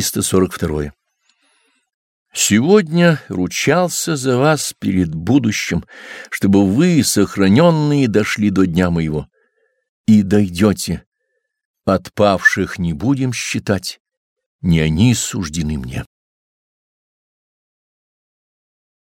342. Сегодня ручался за вас перед будущим, чтобы вы, сохраненные, дошли до дня моего. И дойдете. Отпавших не будем считать, не они суждены мне.